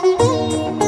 boom, boom.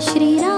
Shriram.